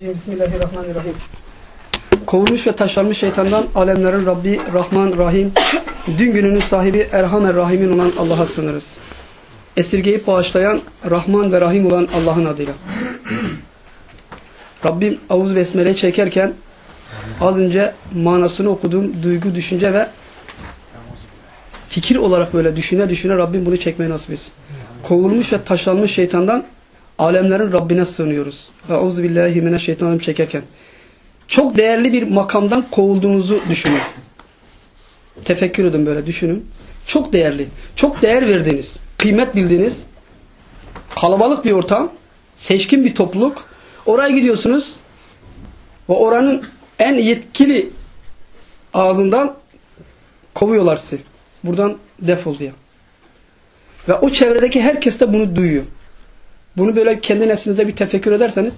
Bismillahirrahmanirrahim. Kovulmuş ve taşlanmış şeytandan alemlerin Rabbi Rahman Rahim, dün gününün sahibi Erhamer Rahimin olan Allah'a sınırız. Esirgeyip bağışlayan Rahman ve Rahim olan Allah'ın adıyla. Rabbim Avuz Besmele çekerken az önce manasını okuduğum duygu, düşünce ve fikir olarak böyle düşüne düşüne Rabbim bunu çekmeyi nasip etsin. Kovulmuş ve taşlanmış şeytandan alemlerin Rabbine sığınıyoruz. Euzu billahi mineşşeytanirracim çekerken. Çok değerli bir makamdan kovulduğunuzu düşünün. Tefekkür edin böyle düşünün. Çok değerli, çok değer verdiğiniz, kıymet bildiğiniz kalabalık bir ortam, seçkin bir topluluk. Oraya gidiyorsunuz ve oranın en yetkili ağzından kovuyorlar sizi. Buradan defol diye. Ve o çevredeki herkes de bunu duyuyor. Bunu böyle kendi nefsinizde bir tefekkür ederseniz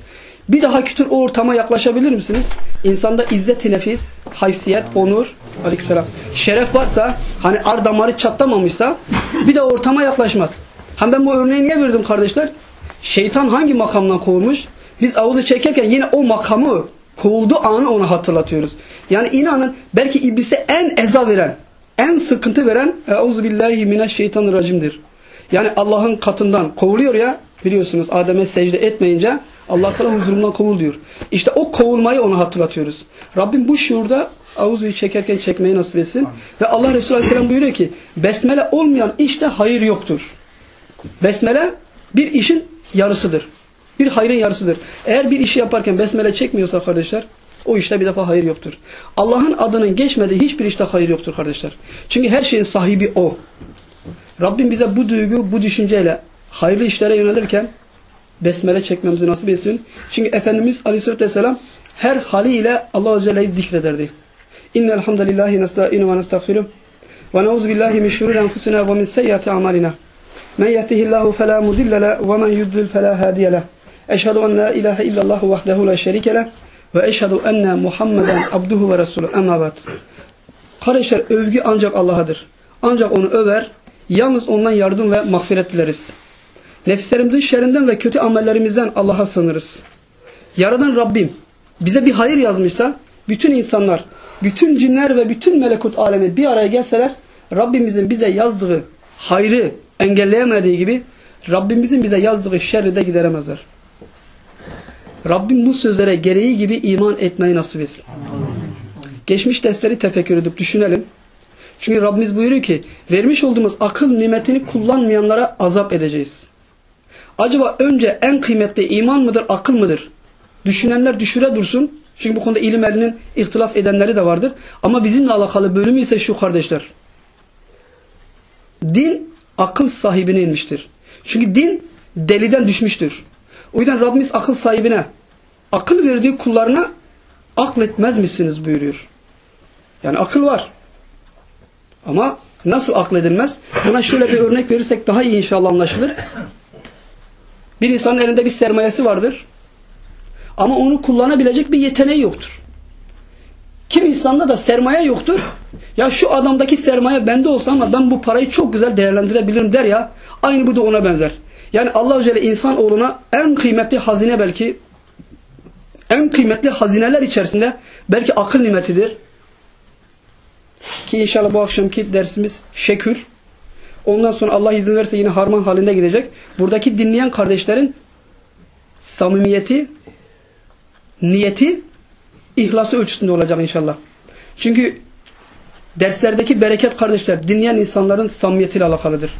bir daha kütür o ortama yaklaşabilir misiniz? İnsanda izzet-i nefis, haysiyet, onur, aleykümselam, şeref varsa, hani ar damarı çatlamamışsa bir de ortama yaklaşmaz. Hem ben bu örneği niye verdim kardeşler? Şeytan hangi makamdan kovulmuş? Biz avuzu çekerken yine o makamı kovulduğu anı ona hatırlatıyoruz. Yani inanın belki iblise en eza veren, en sıkıntı veren Euzu billahi mineşşeytanirracim'dir. Yani Allah'ın katından kovuluyor ya biliyorsunuz Adem'e secde etmeyince Allah Teala huzurundan kovul diyor. İşte o kovulmayı ona hatırlatıyoruz. Rabbim bu şuurda avuzuyu çekerken çekmeyi nasip etsin. Ve Allah Resulü Aleyhisselam buyuruyor ki besmele olmayan işte hayır yoktur. Besmele bir işin yarısıdır. Bir hayrın yarısıdır. Eğer bir işi yaparken besmele çekmiyorsa kardeşler o işte bir defa hayır yoktur. Allah'ın adının geçmediği hiçbir işte hayır yoktur kardeşler. Çünkü her şeyin sahibi o. Rabbim bize bu duygu, bu düşünceyle hayırlı işlere yönelirken besmele çekmemizi nasip etsin. Çünkü Efendimiz Aleyhisselatü Vesselam her haliyle Allah Azze ve Celle'yi zikrederdi. İnnel hamdelellahi nesta'inu ve nestağfiruh ve neuzu billahi min şururi enfusina ve min seyyiati amalina. Men yehdihillahu fela mudille le ve men yudlil fela hadiye le. Eşhedü en la ilahe illallah vahdehu la şerike ve eşhedü enne Muhammeden abduhu ve resulü. Amma ba'd. Kardeşler övgü ancak Allah'adır. Ancak onu över, yalnız ondan yardım ve mağfiret dileriz. Nefislerimizin şerrinden ve kötü amellerimizden Allah'a sığınırız. Yaradan Rabbim bize bir hayır yazmışsa bütün insanlar, bütün cinler ve bütün melekut alemi bir araya gelseler Rabbimizin bize yazdığı hayrı engelleyemediği gibi Rabbimizin bize yazdığı şerri de gideremezler. Rabbim bu sözlere gereği gibi iman etmeyi nasip etsin. Geçmiş dersleri tefekkür edip düşünelim. Çünkü Rabbimiz buyuruyor ki vermiş olduğumuz akıl nimetini kullanmayanlara azap edeceğiz. Acaba önce en kıymetli iman mıdır, akıl mıdır? Düşünenler düşüre dursun. Çünkü bu konuda ilim ehlinin ihtilaf edenleri de vardır. Ama bizimle alakalı bölümü ise şu kardeşler. Din akıl sahibine inmiştir. Çünkü din deliden düşmüştür. O yüzden Rabbimiz akıl sahibine, akıl verdiği kullarına akletmez misiniz buyuruyor. Yani akıl var. Ama nasıl akledilmez? Buna şöyle bir örnek verirsek daha iyi inşallah anlaşılır. Bir insanın elinde bir sermayesi vardır. Ama onu kullanabilecek bir yeteneği yoktur. Kim insanda da sermaye yoktur. Ya şu adamdaki sermaye bende olsa ama ben bu parayı çok güzel değerlendirebilirim der ya. Aynı bu da ona benzer. Yani Allah Celle insan oğluna en kıymetli hazine belki en kıymetli hazineler içerisinde belki akıl nimetidir. Ki inşallah bu akşamki dersimiz şekür. Ondan sonra Allah izin verirse yine harman halinde gidecek. Buradaki dinleyen kardeşlerin samimiyeti, niyeti, ihlası ölçüsünde olacak inşallah. Çünkü derslerdeki bereket kardeşler dinleyen insanların samimiyetiyle alakalıdır.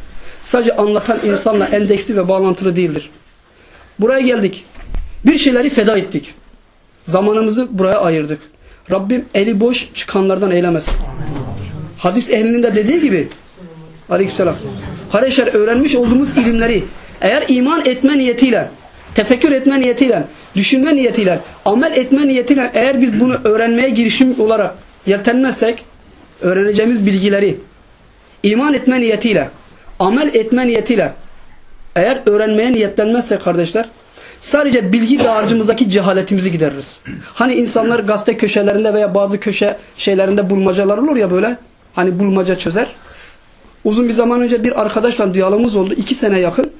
Sadece anlatan insanla endeksli ve bağlantılı değildir. Buraya geldik. Bir şeyleri feda ettik. Zamanımızı buraya ayırdık. Rabbim eli boş çıkanlardan eylemesin. Hadis ehlinin de dediği gibi Aleykümselam. Kardeşler öğrenmiş olduğumuz ilimleri eğer iman etme niyetiyle, tefekkür etme niyetiyle, düşünme niyetiyle, amel etme niyetiyle eğer biz bunu öğrenmeye girişim olarak yeltenmezsek öğreneceğimiz bilgileri iman etme niyetiyle, amel etme niyetiyle eğer öğrenmeye niyetlenmezsek kardeşler sadece bilgi dağarcığımızdaki cehaletimizi gideririz. Hani insanlar gazete köşelerinde veya bazı köşe şeylerinde bulmacalar olur ya böyle hani bulmaca çözer. Uzun bir zaman önce bir arkadaşla diyalogumuz oldu. iki sene yakın.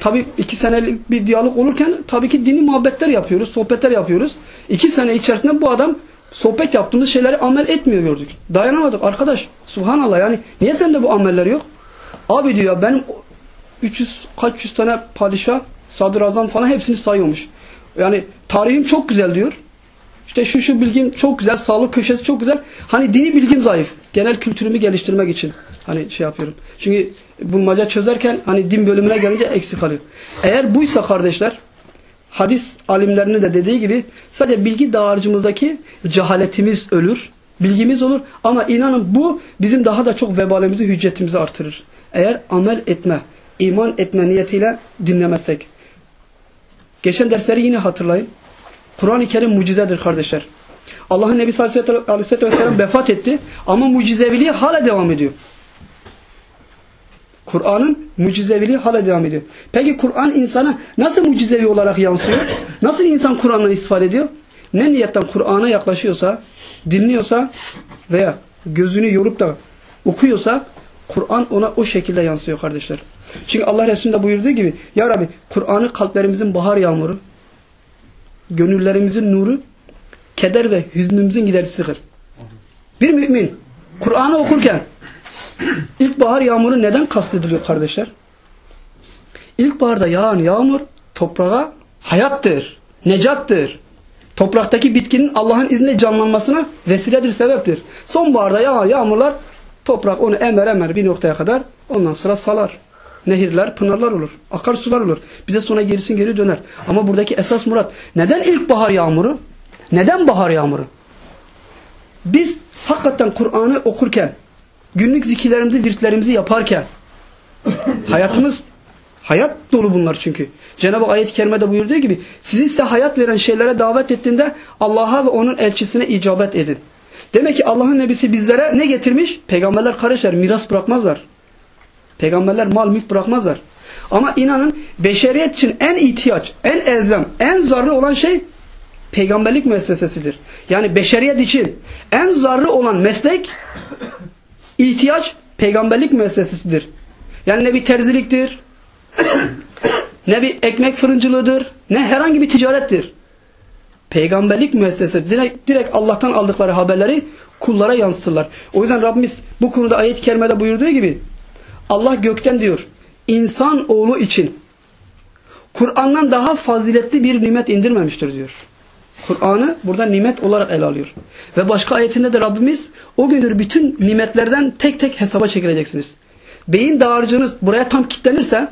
tabii iki senelik bir diyalog olurken tabii ki dini muhabbetler yapıyoruz, sohbetler yapıyoruz. İki sene içerisinde bu adam sohbet yaptığımız şeyleri amel etmiyor gördük. Dayanamadık arkadaş. Subhanallah yani niye sende bu ameller yok? Abi diyor benim 300 kaç yüz tane padişah, sadrazam falan hepsini sayıyormuş. Yani tarihim çok güzel diyor. İşte şu şu bilgim çok güzel, sağlık köşesi çok güzel. Hani dini bilgim zayıf. Genel kültürümü geliştirmek için hani şey yapıyorum. Çünkü bulmaca çözerken hani din bölümüne gelince eksik kalıyor. Eğer buysa kardeşler hadis alimlerinin de dediği gibi sadece bilgi dağarcığımızdaki cehaletimiz ölür. Bilgimiz olur ama inanın bu bizim daha da çok vebalimizi, hüccetimizi artırır. Eğer amel etme, iman etme niyetiyle dinlemezsek. Geçen dersleri yine hatırlayın. Kur'an-ı Kerim mucizedir kardeşler. Allah'ın Nebisi Aleyhisselatü Vesselam vefat etti ama mucizeviliği hala devam ediyor. Kur'an'ın mucizeviliği hala devam ediyor. Peki Kur'an insana nasıl mucizevi olarak yansıyor? Nasıl insan Kur'an'dan istifade ediyor? Ne niyetten Kur'an'a yaklaşıyorsa, dinliyorsa veya gözünü yorup da okuyorsa Kur'an ona o şekilde yansıyor kardeşler. Çünkü Allah Resulü'nde buyurduğu gibi Ya Rabbi Kur'an'ı kalplerimizin bahar yağmuru, gönüllerimizin nuru, keder ve hüznümüzün giderisi kıl. Bir mümin Kur'an'ı okurken İlkbahar yağmuru neden kastediliyor kardeşler? İlkbaharda yağan yağmur toprağa hayattır, necattır. Topraktaki bitkinin Allah'ın izniyle canlanmasına vesiledir, sebeptir. Sonbaharda yağan yağmurlar toprak onu emer emer bir noktaya kadar ondan sonra salar. Nehirler, pınarlar olur. Akarsular olur. Bize sonra gerisin geri döner. Ama buradaki esas murat neden ilkbahar yağmuru? Neden bahar yağmuru? Biz hakikaten Kur'an'ı okurken günlük zikirlerimizi, virtlerimizi yaparken hayatımız hayat dolu bunlar çünkü. Cenab-ı ayet-i kerimede buyurduğu gibi sizi size hayat veren şeylere davet ettiğinde Allah'a ve onun elçisine icabet edin. Demek ki Allah'ın nebisi bizlere ne getirmiş? Peygamberler kardeşler miras bırakmazlar. Peygamberler mal mülk bırakmazlar. Ama inanın beşeriyet için en ihtiyaç, en elzem, en zarrı olan şey peygamberlik müessesesidir. Yani beşeriyet için en zarrı olan meslek ihtiyaç peygamberlik müessesesidir. Yani ne bir terziliktir, ne bir ekmek fırıncılığıdır, ne herhangi bir ticarettir. Peygamberlik müessesesi direkt, direkt Allah'tan aldıkları haberleri kullara yansıtırlar. O yüzden Rabbimiz bu konuda ayet-i kerimede buyurduğu gibi Allah gökten diyor insan oğlu için Kur'an'dan daha faziletli bir nimet indirmemiştir diyor. Kur'an'ı burada nimet olarak ele alıyor. Ve başka ayetinde de Rabbimiz o gündür bütün nimetlerden tek tek hesaba çekileceksiniz. Beyin dağarcığınız buraya tam kilitlenirse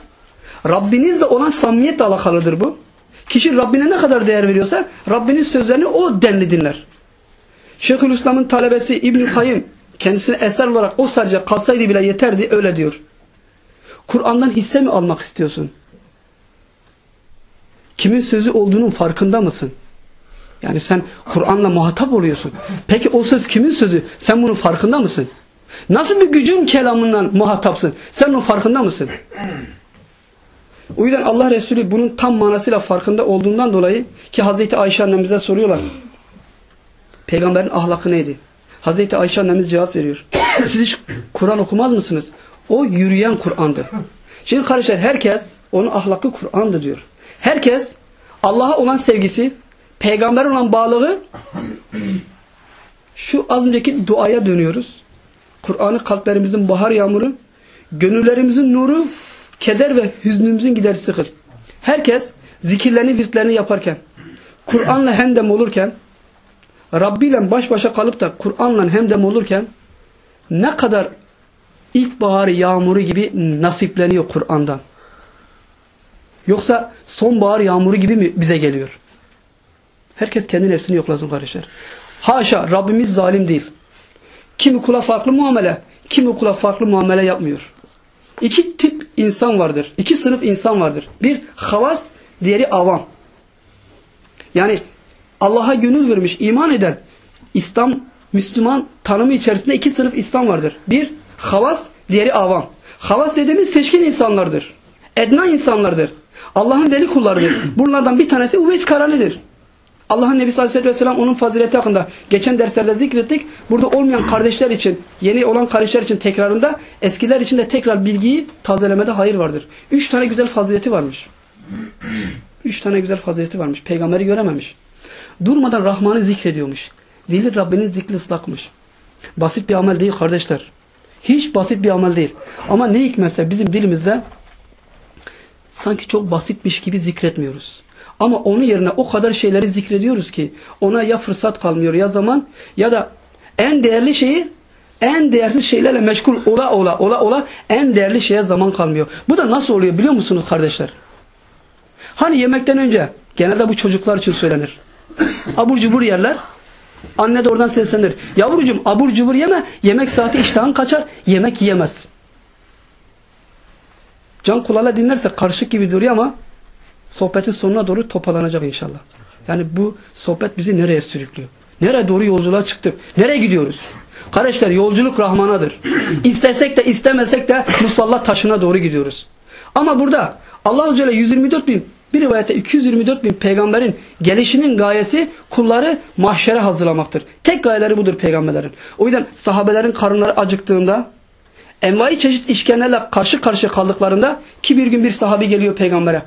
Rabbinizle olan samimiyetle alakalıdır bu. Kişi Rabbine ne kadar değer veriyorsa Rabbinin sözlerini o denli dinler. Şeyhülislam'ın talebesi İbn-i Kayyım kendisine eser olarak o sadece kalsaydı bile yeterdi öyle diyor. Kur'an'dan hisse mi almak istiyorsun? Kimin sözü olduğunun farkında mısın? Yani sen Kur'an'la muhatap oluyorsun. Peki o söz kimin sözü? Sen bunun farkında mısın? Nasıl bir gücün kelamından muhatapsın? Sen onun farkında mısın? O yüzden Allah Resulü bunun tam manasıyla farkında olduğundan dolayı ki Hazreti Ayşe annemize soruyorlar. Peygamberin ahlakı neydi? Hazreti Ayşe annemiz cevap veriyor. Siz hiç Kur'an okumaz mısınız? O yürüyen Kur'an'dı. Şimdi kardeşler herkes onun ahlakı Kur'an'dı diyor. Herkes Allah'a olan sevgisi, peygamber olan bağlılığı şu az önceki duaya dönüyoruz. Kur'an'ı kalplerimizin bahar yağmuru, gönüllerimizin nuru, keder ve hüznümüzün giderisi kıl. Herkes zikirlerini, virtlerini yaparken, Kur'an'la hendem olurken, Rabbi ile baş başa kalıp da Kur'an'la hemdem olurken ne kadar ilkbahar yağmuru gibi nasipleniyor Kur'an'dan. Yoksa sonbahar yağmuru gibi mi bize geliyor? Herkes kendi nefsini yoklasın kardeşler. Haşa Rabbimiz zalim değil. Kimi kula farklı muamele, kimi kula farklı muamele yapmıyor. İki tip insan vardır. İki sınıf insan vardır. Bir havas, diğeri avam. Yani Allah'a gönül vermiş, iman eden İslam, Müslüman tanımı içerisinde iki sınıf İslam vardır. Bir havas, diğeri avam. Havas dediğimiz seçkin insanlardır. Edna insanlardır. Allah'ın veli kullarıdır. Bunlardan bir tanesi Uveys Karani'dir. Allah'ın Nebi sallallahu aleyhi ve sellem onun fazileti hakkında geçen derslerde zikrettik. Burada olmayan kardeşler için, yeni olan kardeşler için tekrarında, eskiler için de tekrar bilgiyi tazelemede hayır vardır. Üç tane güzel fazileti varmış. Üç tane güzel fazileti varmış. Peygamberi görememiş. Durmadan Rahman'ı zikrediyormuş. Dili Rabbinin zikri ıslakmış. Basit bir amel değil kardeşler. Hiç basit bir amel değil. Ama ne hikmetse bizim dilimizde sanki çok basitmiş gibi zikretmiyoruz. Ama onun yerine o kadar şeyleri zikrediyoruz ki ona ya fırsat kalmıyor ya zaman ya da en değerli şeyi en değersiz şeylerle meşgul ola ola ola ola en değerli şeye zaman kalmıyor. Bu da nasıl oluyor biliyor musunuz kardeşler? Hani yemekten önce genelde bu çocuklar için söylenir. Abur cubur yerler. Anne de oradan seslenir. Yavrucuğum abur cubur yeme. Yemek saati iştahın kaçar. Yemek yiyemez. Can kulağıyla dinlerse karışık gibi duruyor ama sohbetin sonuna doğru toparlanacak inşallah. Yani bu sohbet bizi nereye sürüklüyor? Nereye doğru yolculuğa çıktık? Nereye gidiyoruz? Kardeşler yolculuk Rahman'adır. İstesek de istemesek de musallat taşına doğru gidiyoruz. Ama burada Allah-u Celle 124 bin bir rivayette 224 bin peygamberin gelişinin gayesi kulları mahşere hazırlamaktır. Tek gayeleri budur peygamberlerin. O yüzden sahabelerin karınları acıktığında envai çeşit işkencelerle karşı karşıya kaldıklarında ki bir gün bir sahabi geliyor peygambere.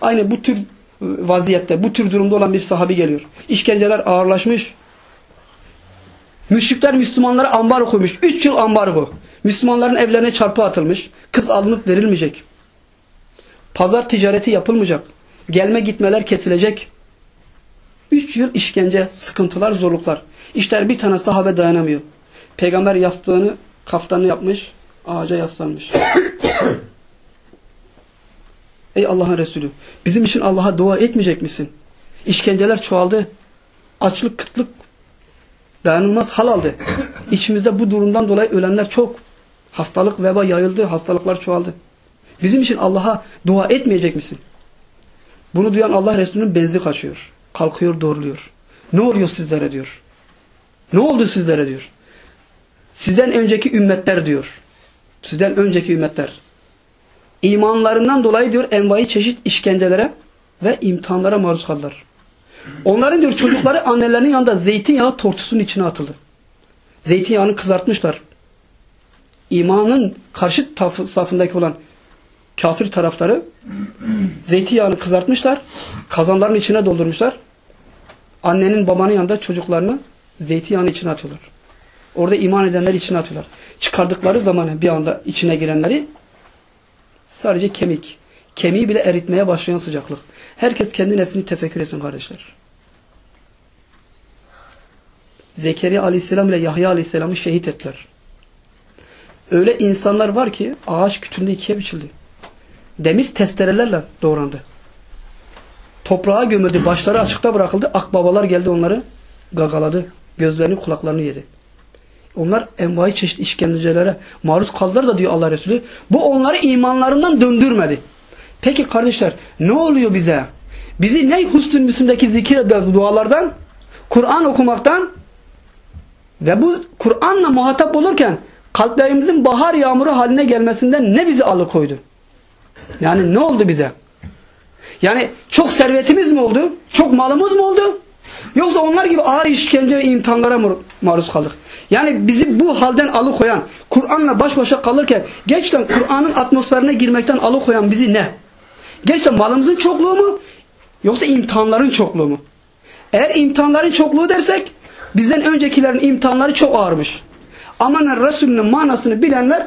Aynı bu tür vaziyette, bu tür durumda olan bir sahabi geliyor. İşkenceler ağırlaşmış. Müşrikler Müslümanlara ambargo koymuş. 3 yıl ambargo. Müslümanların evlerine çarpı atılmış. Kız alınıp verilmeyecek. Pazar ticareti yapılmayacak. Gelme gitmeler kesilecek. 3 yıl işkence, sıkıntılar, zorluklar. İşte bir tanesi sahabe dayanamıyor. Peygamber yastığını, kaftanını yapmış, ağaca yaslanmış. Ey Allah'ın Resulü, bizim için Allah'a dua etmeyecek misin? İşkenceler çoğaldı. Açlık, kıtlık dayanılmaz hal aldı. İçimizde bu durumdan dolayı ölenler çok. Hastalık, veba yayıldı, hastalıklar çoğaldı. Bizim için Allah'a dua etmeyecek misin? Bunu duyan Allah Resulü'nün benzi kaçıyor. Kalkıyor, doğruluyor. Ne oluyor sizlere diyor. Ne oldu sizlere diyor. Sizden önceki ümmetler diyor. Sizden önceki ümmetler. İmanlarından dolayı diyor envai çeşit işkencelere ve imtihanlara maruz kaldılar. Onların diyor çocukları annelerinin yanında zeytinyağı tortusunun içine atıldı. Zeytinyağını kızartmışlar. İmanın karşı safındaki olan kafir tarafları zeytinyağını kızartmışlar. Kazanların içine doldurmuşlar. Annenin babanın yanında çocuklarını zeytinyağının içine atıyorlar. Orada iman edenler içine atıyorlar. Çıkardıkları zaman bir anda içine girenleri sadece kemik. Kemiği bile eritmeye başlayan sıcaklık. Herkes kendi nefsini tefekkür etsin kardeşler. Zekeriya aleyhisselam ile Yahya aleyhisselamı şehit ettiler. Öyle insanlar var ki ağaç kütünde ikiye biçildi. Demir testerelerle doğrandı. Toprağa gömüldü, başları açıkta bırakıldı. Akbabalar geldi onları gagaladı. Gözlerini kulaklarını yedi. Onlar envai çeşit işkencelere maruz kaldılar da diyor Allah Resulü. Bu onları imanlarından döndürmedi. Peki kardeşler ne oluyor bize? Bizi ne husnül müslimdeki zikir dualardan, Kur'an okumaktan ve bu Kur'an'la muhatap olurken kalplerimizin bahar yağmuru haline gelmesinden ne bizi alıkoydu? Yani ne oldu bize? Yani çok servetimiz mi oldu? Çok malımız mı oldu? Yoksa onlar gibi ağır işkence ve imtihanlara maruz kaldık. Yani bizi bu halden alıkoyan, Kur'an'la baş başa kalırken gerçekten Kur'an'ın atmosferine girmekten alıkoyan bizi ne? Gerçekten malımızın çokluğu mu? Yoksa imtihanların çokluğu mu? Eğer imtihanların çokluğu dersek bizden öncekilerin imtihanları çok ağırmış. Amanın Resulünün manasını bilenler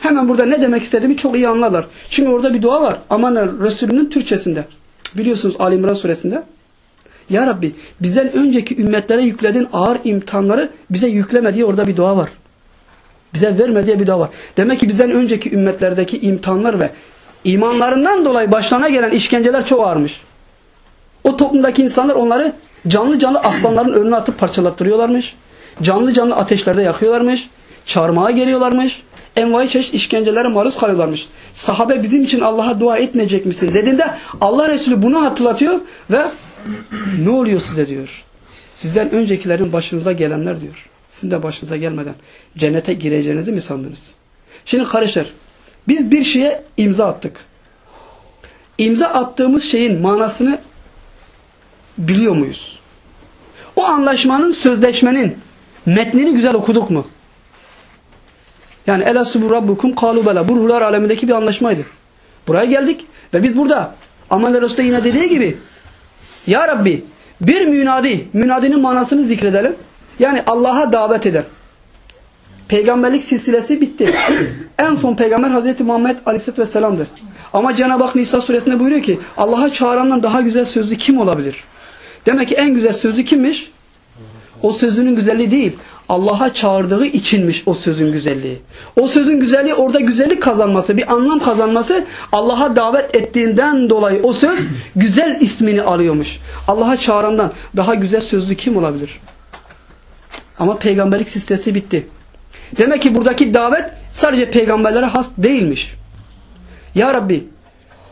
hemen burada ne demek istediğimi çok iyi anlarlar. Çünkü orada bir dua var. Amanın Resulünün Türkçesinde. Biliyorsunuz Ali İmran suresinde. Ya Rabbi bizden önceki ümmetlere yüklediğin ağır imtihanları bize yükleme diye orada bir dua var. Bize verme diye bir dua var. Demek ki bizden önceki ümmetlerdeki imtihanlar ve imanlarından dolayı başlarına gelen işkenceler çok ağırmış. O toplumdaki insanlar onları canlı canlı aslanların önüne atıp parçalattırıyorlarmış. Canlı canlı ateşlerde yakıyorlarmış. Çarmıha geliyorlarmış. Envai çeşit işkencelere maruz kalıyorlarmış. Sahabe bizim için Allah'a dua etmeyecek misin dediğinde Allah Resulü bunu hatırlatıyor ve ne oluyor size diyor. Sizden öncekilerin başınıza gelenler diyor. Sizin de başınıza gelmeden cennete gireceğinizi mi sandınız? Şimdi kardeşler biz bir şeye imza attık. İmza attığımız şeyin manasını biliyor muyuz? anlaşmanın, sözleşmenin metnini güzel okuduk mu? Yani elastu bu rabbukum kalu bela. Bu ruhlar alemindeki bir anlaşmaydı. Buraya geldik ve biz burada Amal Resul yine dediği gibi Ya Rabbi bir münadi, münadinin manasını zikredelim. Yani Allah'a davet eden. Peygamberlik silsilesi bitti. en son peygamber Hazreti Muhammed Aleyhisselatü Vesselam'dır. Ama Cenab-ı Hak Nisa suresinde buyuruyor ki Allah'a çağırandan daha güzel sözlü kim olabilir? Demek ki en güzel sözlü kimmiş? O sözünün güzelliği değil. Allah'a çağırdığı içinmiş o sözün güzelliği. O sözün güzelliği orada güzellik kazanması, bir anlam kazanması Allah'a davet ettiğinden dolayı o söz güzel ismini alıyormuş. Allah'a çağırandan daha güzel sözlü kim olabilir? Ama peygamberlik silsilesi bitti. Demek ki buradaki davet sadece peygamberlere has değilmiş. Ya Rabbi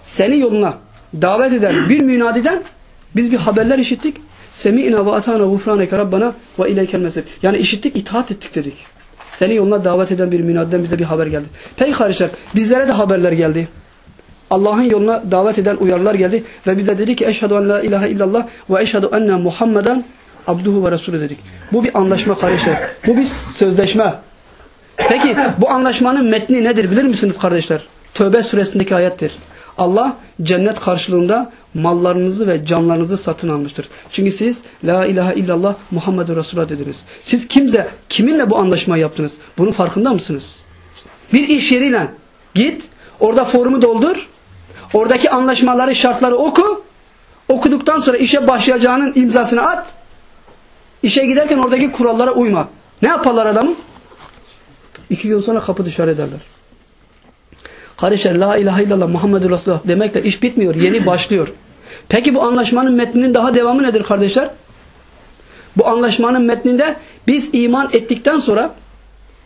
seni yoluna davet eden bir münadiden biz bir haberler işittik. Semi'na ve atana gufraneke rabbana ve ileykel mesir. Yani işittik, itaat ettik dedik. Seni yoluna davet eden bir münadiden bize bir haber geldi. Peki kardeşler bizlere de haberler geldi. Allah'ın yoluna davet eden uyarılar geldi ve bize dedi ki eşhedü en la ilahe illallah ve eşhedü enne Muhammeden abduhu ve resulü dedik. Bu bir anlaşma kardeşler. Bu bir sözleşme. Peki bu anlaşmanın metni nedir bilir misiniz kardeşler? Tövbe suresindeki ayettir. Allah cennet karşılığında mallarınızı ve canlarınızı satın almıştır. Çünkü siz la ilahe illallah Muhammedur Resulullah dediniz. Siz kimle, kiminle bu anlaşmayı yaptınız? Bunun farkında mısınız? Bir iş yeriyle git, orada forumu doldur, oradaki anlaşmaları, şartları oku, okuduktan sonra işe başlayacağının imzasını at, işe giderken oradaki kurallara uyma. Ne yaparlar adamı? İki gün sonra kapı dışarı ederler. Kardeşler la ilahe illallah Muhammedur Resulullah demekle iş bitmiyor. Yeni başlıyor. Peki bu anlaşmanın metninin daha devamı nedir kardeşler? Bu anlaşmanın metninde biz iman ettikten sonra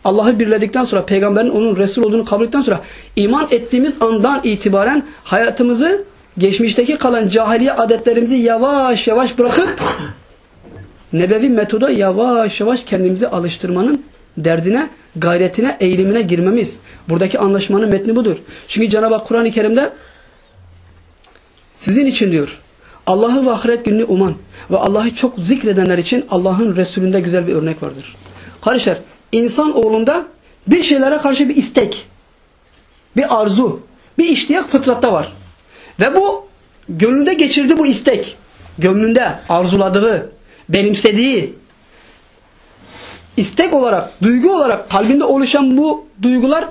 Allah'ı birledikten sonra peygamberin onun Resul olduğunu kabul ettikten sonra iman ettiğimiz andan itibaren hayatımızı geçmişteki kalan cahiliye adetlerimizi yavaş yavaş bırakıp nebevi metoda yavaş yavaş kendimizi alıştırmanın derdine, gayretine, eğilimine girmemiz. Buradaki anlaşmanın metni budur. Çünkü Cenab-ı Hak Kur'an-ı Kerim'de sizin için diyor. Allah'ı ve ahiret gününü uman ve Allah'ı çok zikredenler için Allah'ın Resulünde güzel bir örnek vardır. Kardeşler, insan oğlunda bir şeylere karşı bir istek, bir arzu, bir iştiyak fıtratta var. Ve bu gönlünde geçirdiği bu istek, gönlünde arzuladığı, benimsediği, istek olarak, duygu olarak kalbinde oluşan bu duygular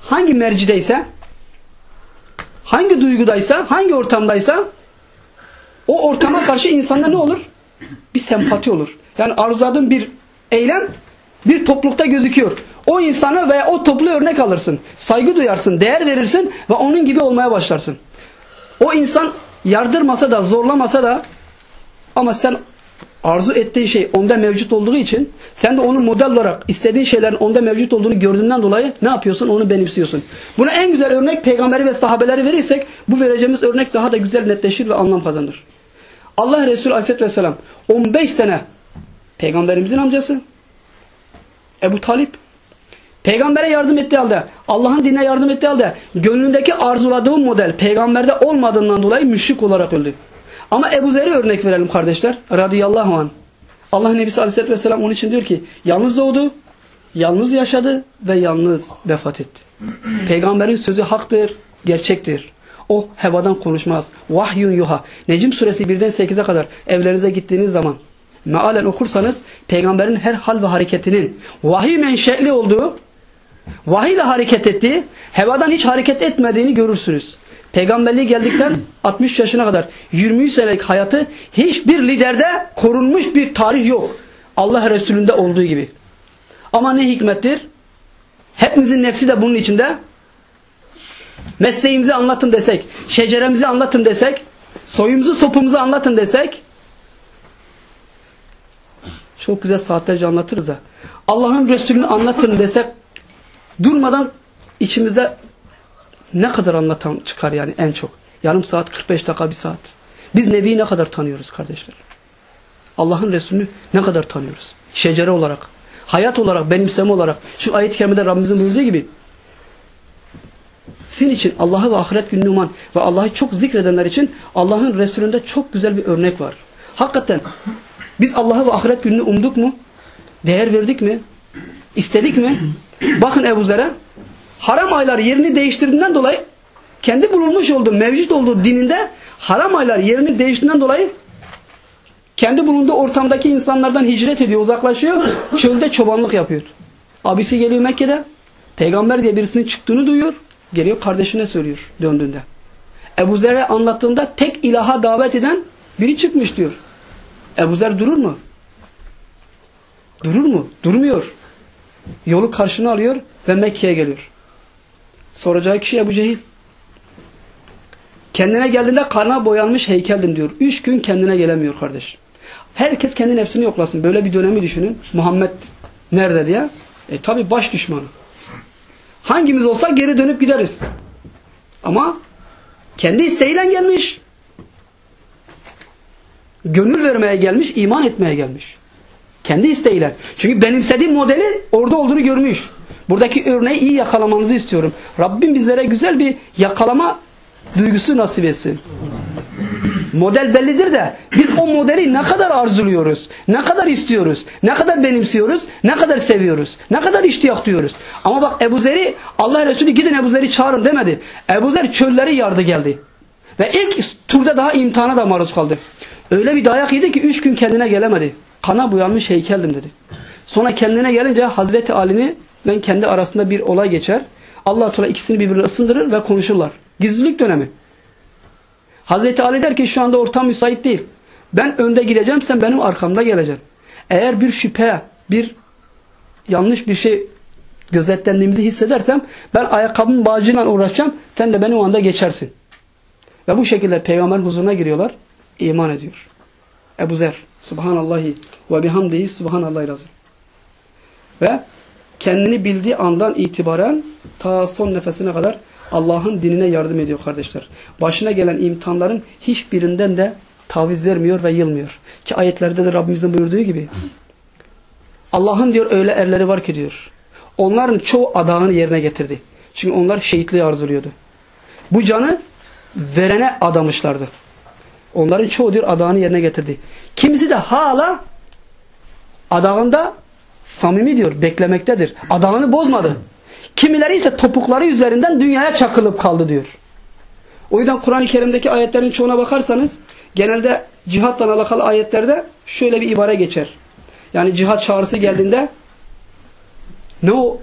hangi mercideyse, hangi duygudaysa, hangi ortamdaysa o ortama karşı insanda ne olur? Bir sempati olur. Yani arzuladığın bir eylem bir toplulukta gözüküyor. O insana veya o toplu örnek alırsın. Saygı duyarsın, değer verirsin ve onun gibi olmaya başlarsın. O insan yardırmasa da, zorlamasa da ama sen arzu ettiği şey onda mevcut olduğu için sen de onun model olarak istediğin şeylerin onda mevcut olduğunu gördüğünden dolayı ne yapıyorsun? Onu benimsiyorsun. Buna en güzel örnek peygamberi ve sahabeleri verirsek bu vereceğimiz örnek daha da güzel netleşir ve anlam kazanır. Allah Resulü Aleyhisselatü Vesselam 15 sene peygamberimizin amcası Ebu Talip peygambere yardım ettiği halde Allah'ın dinine yardım ettiği halde gönlündeki arzuladığı model peygamberde olmadığından dolayı müşrik olarak öldü. Ama Ebu Zer'e örnek verelim kardeşler. Radıyallahu anh. Allah Nebisi Aleyhisselatü Vesselam onun için diyor ki yalnız doğdu, yalnız yaşadı ve yalnız vefat etti. Peygamberin sözü haktır, gerçektir. O hevadan konuşmaz. Vahyun yuha. Necim suresi 1'den 8'e kadar evlerinize gittiğiniz zaman mealen okursanız peygamberin her hal ve hareketinin vahiy menşeli olduğu, vahiy ile hareket ettiği, hevadan hiç hareket etmediğini görürsünüz. Peygamberliği geldikten 60 yaşına kadar 23 senelik hayatı hiçbir liderde korunmuş bir tarih yok. Allah Resulü'nde olduğu gibi. Ama ne hikmettir? Hepimizin nefsi de bunun içinde. Mesleğimizi anlatın desek, şeceremizi anlatın desek, soyumuzu sopumuzu anlatın desek, çok güzel saatlerce anlatırız da. Allah'ın Resulünü anlatın desek, durmadan içimizde ne kadar anlatan çıkar yani en çok. Yarım saat, 45 dakika, bir saat. Biz Nebi'yi ne kadar tanıyoruz kardeşler? Allah'ın Resulünü ne kadar tanıyoruz? Şecere olarak, hayat olarak, benimseme olarak. Şu ayet-i kerimede Rabbimizin buyurduğu gibi sizin için Allah'ı ve ahiret gününü uman ve Allah'ı çok zikredenler için Allah'ın Resulünde çok güzel bir örnek var. Hakikaten Biz Allah'ı ve ahiret gününü umduk mu? Değer verdik mi? İstedik mi? Bakın Ebu Zer'e haram aylar yerini değiştirdiğinden dolayı kendi bulunmuş olduğu, mevcut olduğu dininde haram aylar yerini değiştirdiğinden dolayı kendi bulunduğu ortamdaki insanlardan hicret ediyor, uzaklaşıyor. Çölde çobanlık yapıyor. Abisi geliyor Mekke'de. Peygamber diye birisinin çıktığını duyuyor. Geliyor kardeşine söylüyor döndüğünde. Ebu Zer'e anlattığında tek ilaha davet eden biri çıkmış diyor. Ebu Zer durur mu? Durur mu? Durmuyor. Yolu karşına alıyor ve Mekke'ye geliyor. Soracağı kişi Ebu Cehil. Kendine geldiğinde karna boyanmış heykeldim diyor. Üç gün kendine gelemiyor kardeş. Herkes kendi nefsini yoklasın. Böyle bir dönemi düşünün. Muhammed nerede diye. E tabi baş düşmanı. Hangimiz olsa geri dönüp gideriz. Ama kendi isteğiyle gelmiş. Gönül vermeye gelmiş, iman etmeye gelmiş. Kendi isteğiyle. Çünkü benimsediği modeli orada olduğunu görmüş. Buradaki örneği iyi yakalamanızı istiyorum. Rabbim bizlere güzel bir yakalama duygusu nasip etsin. Model bellidir de biz o modeli ne kadar arzuluyoruz, ne kadar istiyoruz, ne kadar benimsiyoruz, ne kadar seviyoruz, ne kadar iştiyak duyuyoruz. Ama bak Ebu Zer'i Allah Resulü gidin Ebu Zer'i çağırın demedi. Ebu Zer çölleri yardı geldi. Ve ilk turda daha imtihana da maruz kaldı. Öyle bir dayak yedi ki üç gün kendine gelemedi. Kana boyanmış heykeldim dedi. Sonra kendine gelince Hazreti Ali'nin kendi arasında bir olay geçer. Allah Teala ikisini birbirine ısındırır ve konuşurlar. Gizlilik dönemi. Hazreti Ali der ki şu anda ortam müsait değil. Ben önde gideceğim sen benim arkamda geleceksin. Eğer bir şüphe, bir yanlış bir şey gözetlendiğimizi hissedersem ben ayakkabımın bağcıyla uğraşacağım. Sen de benim o anda geçersin. Ve bu şekilde peygamber huzuruna giriyorlar. iman ediyor. Ebu Zer. Subhanallahi ve bihamdihi subhanallahi lazım. Ve kendini bildiği andan itibaren ta son nefesine kadar Allah'ın dinine yardım ediyor kardeşler. Başına gelen imtihanların hiçbirinden de taviz vermiyor ve yılmıyor. Ki ayetlerde de Rabbimizin buyurduğu gibi. Allah'ın diyor öyle erleri var ki diyor. Onların çoğu adağını yerine getirdi. Çünkü onlar şehitliği arzuluyordu. Bu canı verene adamışlardı. Onların çoğu diyor adağını yerine getirdi. Kimisi de hala adağında samimi diyor, beklemektedir. Adağını bozmadı. Kimileri ise topukları üzerinden dünyaya çakılıp kaldı diyor. O yüzden Kur'an-ı Kerim'deki ayetlerin çoğuna bakarsanız genelde cihatla alakalı ayetlerde şöyle bir ibare geçer. Yani cihat çağrısı geldiğinde ne o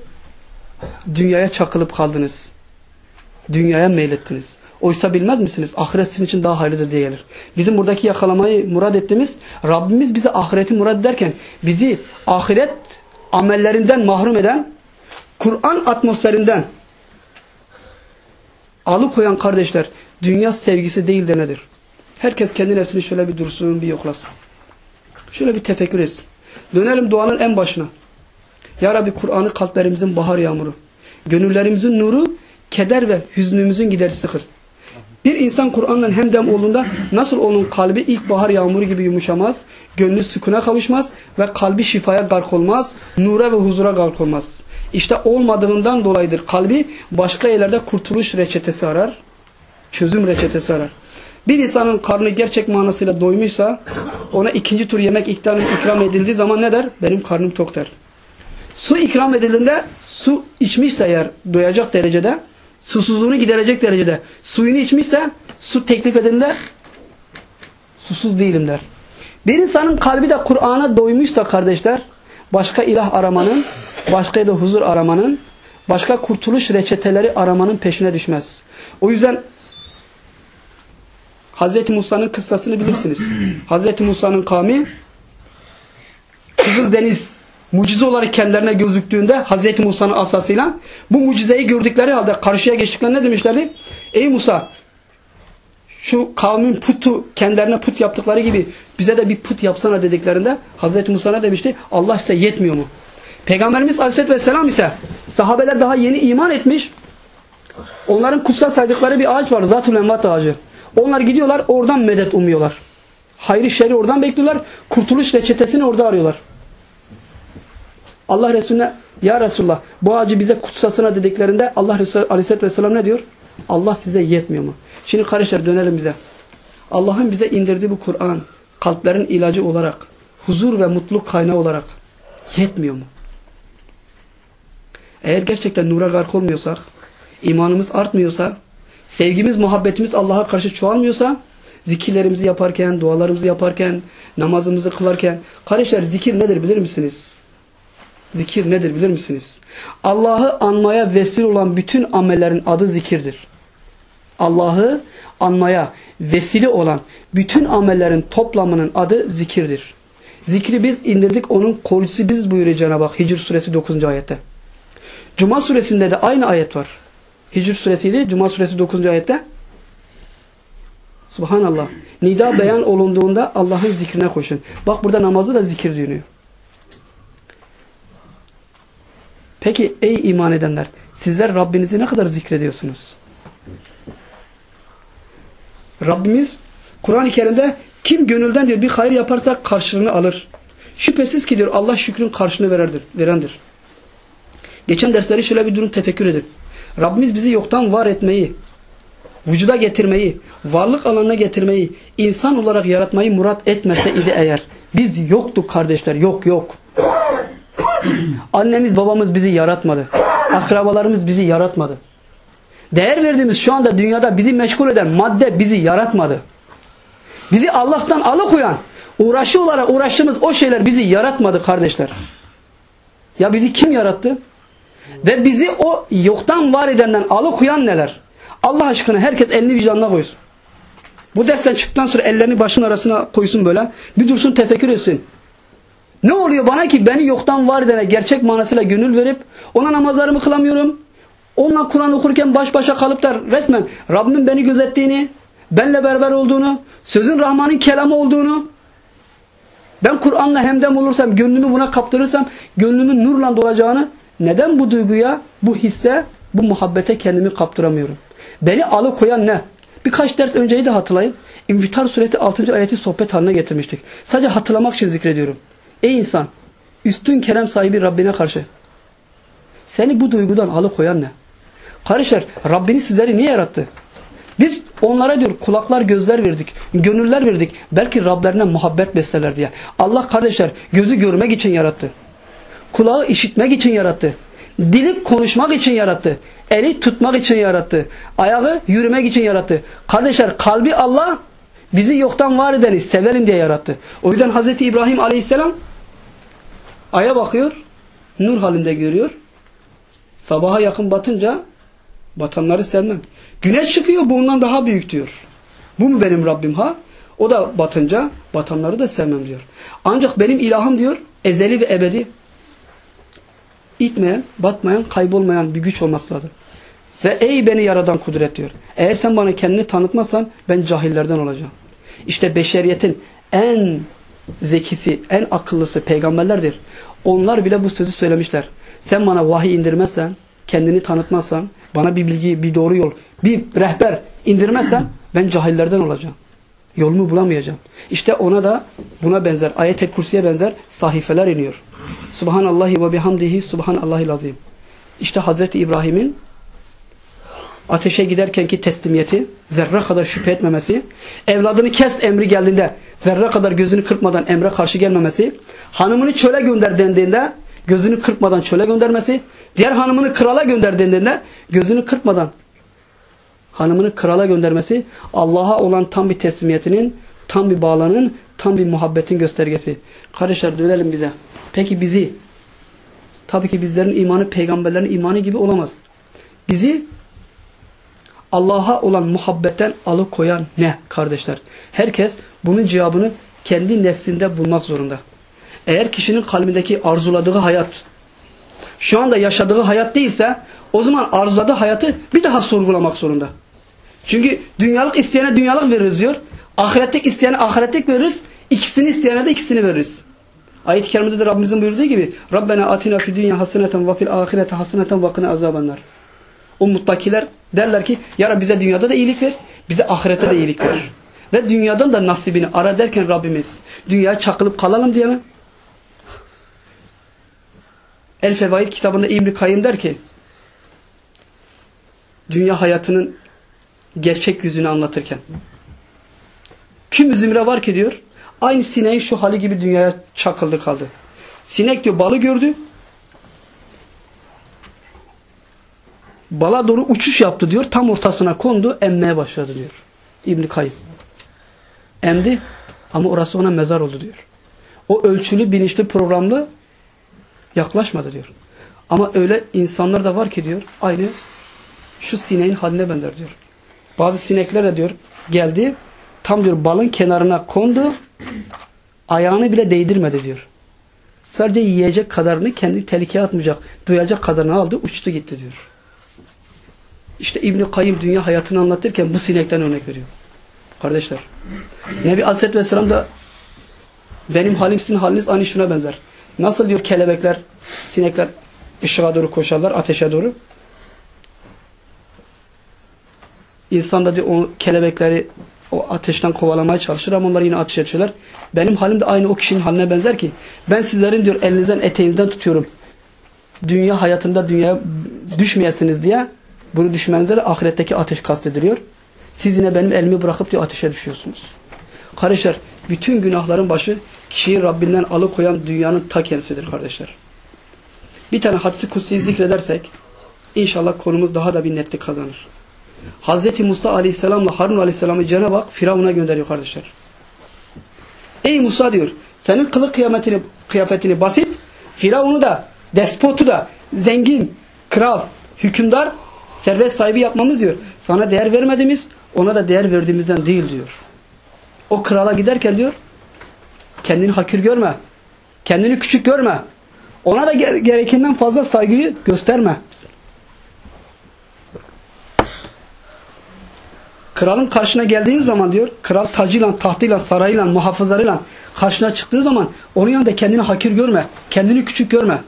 dünyaya çakılıp kaldınız. Dünyaya meylettiniz. Oysa bilmez misiniz? Ahiret sizin için daha hayırlıdır diye gelir. Bizim buradaki yakalamayı murad ettiğimiz Rabbimiz bize ahireti murad ederken bizi ahiret amellerinden mahrum eden Kur'an atmosferinden alıkoyan kardeşler dünya sevgisi değil de nedir? Herkes kendi nefsini şöyle bir dursun, bir yoklasın. Şöyle bir tefekkür etsin. Dönelim duanın en başına. Ya Rabbi Kur'an'ı kalplerimizin bahar yağmuru, gönüllerimizin nuru, keder ve hüznümüzün giderisi kıl. Bir insan Kur'an'la hemdem olduğunda nasıl onun kalbi ilkbahar yağmuru gibi yumuşamaz, gönlü sükuna kavuşmaz ve kalbi şifaya gark olmaz, nura ve huzura gark olmaz. İşte olmadığından dolayıdır kalbi başka yerlerde kurtuluş reçetesi arar, çözüm reçetesi arar. Bir insanın karnı gerçek manasıyla doymuşsa ona ikinci tur yemek ikram edildiği zaman ne der? Benim karnım tok der. Su ikram edildiğinde su içmişse eğer doyacak derecede susuzluğunu giderecek derecede suyunu içmişse su teklif edildiğinde susuz değilim der. Bir insanın kalbi de Kur'an'a doymuşsa kardeşler başka ilah aramanın, başka da huzur aramanın, başka kurtuluş reçeteleri aramanın peşine düşmez. O yüzden Hz. Musa'nın kıssasını bilirsiniz. Hz. Musa'nın kavmi Kızıldeniz mucize olarak kendilerine gözüktüğünde Hz. Musa'nın asasıyla bu mucizeyi gördükleri halde karşıya geçtiklerinde ne demişlerdi? Ey Musa şu kavmin putu kendilerine put yaptıkları gibi bize de bir put yapsana dediklerinde Hz. Musa ne demişti? Allah size yetmiyor mu? Peygamberimiz Aleyhisselatü Vesselam ise sahabeler daha yeni iman etmiş. Onların kutsal saydıkları bir ağaç var. Zat-ül Envat ağacı. Onlar gidiyorlar oradan medet umuyorlar. Hayri şerri oradan bekliyorlar. Kurtuluş reçetesini orada arıyorlar. Allah Resulüne ya Resulullah bu ağacı bize kutsasına dediklerinde Allah Resulü Aleyhisselatü Vesselam ne diyor? Allah size yetmiyor mu? Şimdi kardeşler dönelim bize. Allah'ın bize indirdiği bu Kur'an kalplerin ilacı olarak huzur ve mutluluk kaynağı olarak yetmiyor mu? Eğer gerçekten nura gark olmuyorsak, imanımız artmıyorsa, sevgimiz, muhabbetimiz Allah'a karşı çoğalmıyorsa, zikirlerimizi yaparken, dualarımızı yaparken, namazımızı kılarken, kardeşler zikir nedir bilir misiniz? Zikir nedir bilir misiniz? Allah'ı anmaya vesile olan bütün amellerin adı zikirdir. Allah'ı anmaya vesile olan bütün amellerin toplamının adı zikirdir. Zikri biz indirdik onun koruyucusu biz buyuruyor Cenab-ı Hak Hicr suresi 9. ayette. Cuma suresinde de aynı ayet var. Hicr suresiyle Cuma suresi 9. ayette. Subhanallah. Nida beyan olunduğunda Allah'ın zikrine koşun. Bak burada namazı da zikir deniyor. Peki ey iman edenler sizler Rabbinizi ne kadar zikrediyorsunuz? Rabbimiz Kur'an-ı Kerim'de kim gönülden diyor bir hayır yaparsa karşılığını alır. Şüphesiz ki diyor Allah şükrün karşılığını verendir. verendir. Geçen dersleri şöyle bir durum tefekkür edin. Rabbimiz bizi yoktan var etmeyi, vücuda getirmeyi, varlık alanına getirmeyi, insan olarak yaratmayı murat etmese idi eğer. Biz yoktuk kardeşler. Yok yok. Annemiz babamız bizi yaratmadı. Akrabalarımız bizi yaratmadı. Değer verdiğimiz şu anda dünyada bizi meşgul eden madde bizi yaratmadı. Bizi Allah'tan alıkoyan, uğraşı olarak uğraştığımız o şeyler bizi yaratmadı kardeşler. Ya bizi kim yarattı? Ve bizi o yoktan var edenden alıkoyan neler? Allah aşkına herkes elini vicdanına koysun. Bu dersten çıktıktan sonra ellerini başın arasına koysun böyle. Bir dursun tefekkür etsin. Ne oluyor bana ki beni yoktan var edene gerçek manasıyla gönül verip ona namazlarımı kılamıyorum. Onunla Kur'an okurken baş başa kalıp da resmen Rabbimin beni gözettiğini, benle beraber olduğunu, sözün Rahman'ın kelamı olduğunu, ben Kur'an'la hemdem olursam, gönlümü buna kaptırırsam, gönlümün nurla dolacağını, neden bu duyguya, bu hisse, bu muhabbete kendimi kaptıramıyorum? Beni alıkoyan ne? Birkaç ders önceyi de hatırlayın. İnfitar suresi 6. ayeti sohbet haline getirmiştik. Sadece hatırlamak için zikrediyorum. Ey insan, üstün kerem sahibi Rabbine karşı seni bu duygudan alıkoyan ne? Kardeşler Rabbini sizleri niye yarattı? Biz onlara diyor kulaklar gözler verdik, gönüller verdik. Belki Rablerine muhabbet besleler diye. Allah kardeşler gözü görmek için yarattı. Kulağı işitmek için yarattı. Dili konuşmak için yarattı. Eli tutmak için yarattı. Ayağı yürümek için yarattı. Kardeşler kalbi Allah bizi yoktan var edeni sevelim diye yarattı. O yüzden Hazreti İbrahim aleyhisselam aya bakıyor. Nur halinde görüyor. Sabaha yakın batınca batanları sevmem. Güneş çıkıyor bundan daha büyük diyor. Bu mu benim Rabbim ha? O da batınca batanları da sevmem diyor. Ancak benim ilahım diyor ezeli ve ebedi. İtmeyen, batmayan, kaybolmayan bir güç olması lazım. Ve ey beni yaradan kudret diyor. Eğer sen bana kendini tanıtmazsan ben cahillerden olacağım. İşte beşeriyetin en zekisi, en akıllısı peygamberlerdir. Onlar bile bu sözü söylemişler. Sen bana vahiy indirmezsen, kendini tanıtmazsan, bana bir bilgi, bir doğru yol, bir rehber indirmezsen ben cahillerden olacağım. Yolumu bulamayacağım. İşte ona da buna benzer, ayet-el kursiye benzer sahifeler iniyor. Subhanallahi ve bihamdihi subhanallahil azim. İşte Hazreti İbrahim'in ateşe giderkenki teslimiyeti, zerre kadar şüphe etmemesi, evladını kes emri geldiğinde zerre kadar gözünü kırpmadan emre karşı gelmemesi, hanımını çöle gönder dendiğinde gözünü kırpmadan çöle göndermesi, diğer hanımını krala gönder dendiğinde gözünü kırpmadan hanımını krala göndermesi, Allah'a olan tam bir teslimiyetinin, tam bir bağlanın, tam bir muhabbetin göstergesi. Kardeşler dönelim bize. Peki bizi, tabii ki bizlerin imanı peygamberlerin imanı gibi olamaz. Bizi Allah'a olan muhabbetten alıkoyan ne kardeşler? Herkes bunun cevabını kendi nefsinde bulmak zorunda. Eğer kişinin kalbindeki arzuladığı hayat şu anda yaşadığı hayat değilse o zaman arzuladığı hayatı bir daha sorgulamak zorunda. Çünkü dünyalık isteyene dünyalık veririz diyor. Ahiretlik isteyene ahiretlik veririz. İkisini isteyene de ikisini veririz. Ayet-i kerimede de Rabbimizin buyurduğu gibi Rabbena atina fi dünya haseneten ve fil ahirete haseneten ve kına azabanlar. O muttakiler derler ki ya bize dünyada da iyilik ver, bize ahirette de iyilik ver. Ve dünyadan da nasibini ara derken Rabbimiz dünyaya çakılıp kalalım diye mi? El Fevaid kitabında İbn-i Kayyım der ki dünya hayatının gerçek yüzünü anlatırken kim zümre var ki diyor Aynı sineğin şu hali gibi dünyaya çakıldı kaldı. Sinek diyor balı gördü. Bala doğru uçuş yaptı diyor. Tam ortasına kondu. Emmeye başladı diyor. İbn Kayyım. Emdi ama orası ona mezar oldu diyor. O ölçülü, bilinçli, programlı yaklaşmadı diyor. Ama öyle insanlar da var ki diyor aynı şu sineğin haline benzer diyor. Bazı sinekler de diyor geldi tam diyor balın kenarına kondu ayağını bile değdirmedi diyor. Sadece yiyecek kadarını kendi tehlikeye atmayacak, duyacak kadarını aldı, uçtu gitti diyor. İşte İbn Kayyim dünya hayatını anlatırken bu sinekten örnek veriyor. Kardeşler. Nebi Aleyhisselatü Vesselam da benim halim sizin haliniz aynı şuna benzer. Nasıl diyor kelebekler, sinekler ışığa doğru koşarlar, ateşe doğru. İnsan da diyor o kelebekleri o ateşten kovalamaya çalışır ama onlar yine ateş açıyorlar. Benim halim de aynı o kişinin haline benzer ki ben sizlerin diyor elinizden eteğinizden tutuyorum. Dünya hayatında dünyaya düşmeyesiniz diye bunu düşmenizde de ahiretteki ateş kastediliyor. Siz yine benim elimi bırakıp diyor ateşe düşüyorsunuz. Kardeşler bütün günahların başı kişiyi Rabbinden alıkoyan dünyanın ta kendisidir kardeşler. Bir tane hadisi kutsiyi zikredersek inşallah konumuz daha da bir netlik kazanır. Hazreti Musa aleyhisselamla Harun aleyhisselamı Cenab-ı Hak Firavun'a gönderiyor kardeşler. Ey Musa diyor senin kılık kıyafetini, kıyafetini basit, Firavun'u da, despotu da, zengin, kral, hükümdar, servet sahibi yapmamız diyor. Sana değer vermediğimiz, ona da değer verdiğimizden değil diyor. O krala giderken diyor, kendini hakir görme, kendini küçük görme, ona da gerekenden fazla saygıyı gösterme. Kralın karşına geldiğin zaman diyor, kral tacıyla, tahtıyla, sarayıyla, muhafızlarıyla karşına çıktığı zaman onun yanında kendini hakir görme, kendini küçük görme.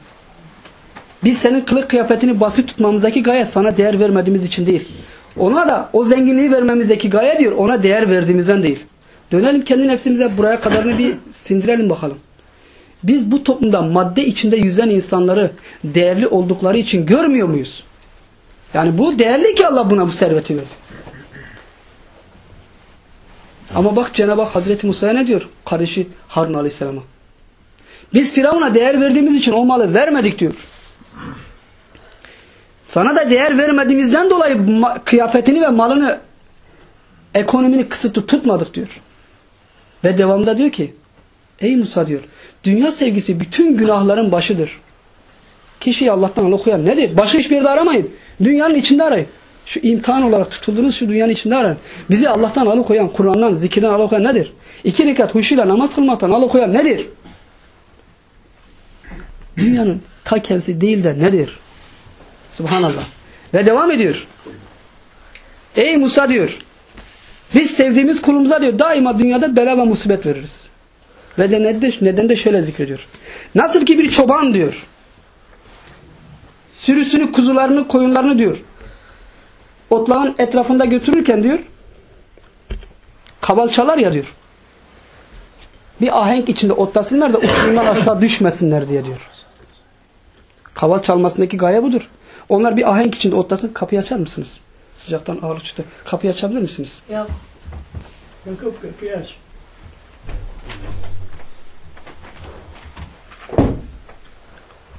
Biz senin kılık kıyafetini basit tutmamızdaki gaye sana değer vermediğimiz için değil. Ona da o zenginliği vermemizdeki gaye diyor, ona değer verdiğimizden değil. Dönelim kendi nefsimize buraya kadarını bir sindirelim bakalım. Biz bu toplumda madde içinde yüzen insanları değerli oldukları için görmüyor muyuz? Yani bu değerli ki Allah buna bu serveti verdi. Ama bak Cenab-ı Hak Hazreti Musa'ya ne diyor? Kardeşi Harun Aleyhisselam'a. Biz Firavun'a değer verdiğimiz için o malı vermedik diyor. Sana da değer vermediğimizden dolayı kıyafetini ve malını ekonomini kısıtlı tutmadık diyor. Ve devamında diyor ki Ey Musa diyor dünya sevgisi bütün günahların başıdır. Kişiyi Allah'tan alıkoyan nedir? Başka hiçbir yerde aramayın. Dünyanın içinde arayın. Şu imtihan olarak tutulduğunuz şu dünyanın içinde arayın. Bizi Allah'tan alıkoyan, Kur'an'dan, zikirden alıkoyan nedir? İki rekat huşuyla namaz kılmaktan alıkoyan nedir? Dünyanın ta kendisi değil de nedir? Subhanallah. Ve devam ediyor. Ey Musa diyor. Biz sevdiğimiz kulumuza diyor daima dünyada bela ve musibet veririz. Ve de neden, neden de şöyle zikrediyor. Nasıl ki bir çoban diyor. Sürüsünü, kuzularını, koyunlarını diyor. Otlağın etrafında götürürken diyor. Kaval çalar ya diyor. Bir ahenk içinde otlasınlar da uçurumdan aşağı düşmesinler diye diyor. Kaval çalmasındaki gaye budur. Onlar bir ahenk içinde otlasın. Kapıyı açar mısınız? Sıcaktan ağır çıktı. Kapıyı açabilir misiniz? Yap. Yakıp kapıyı aç.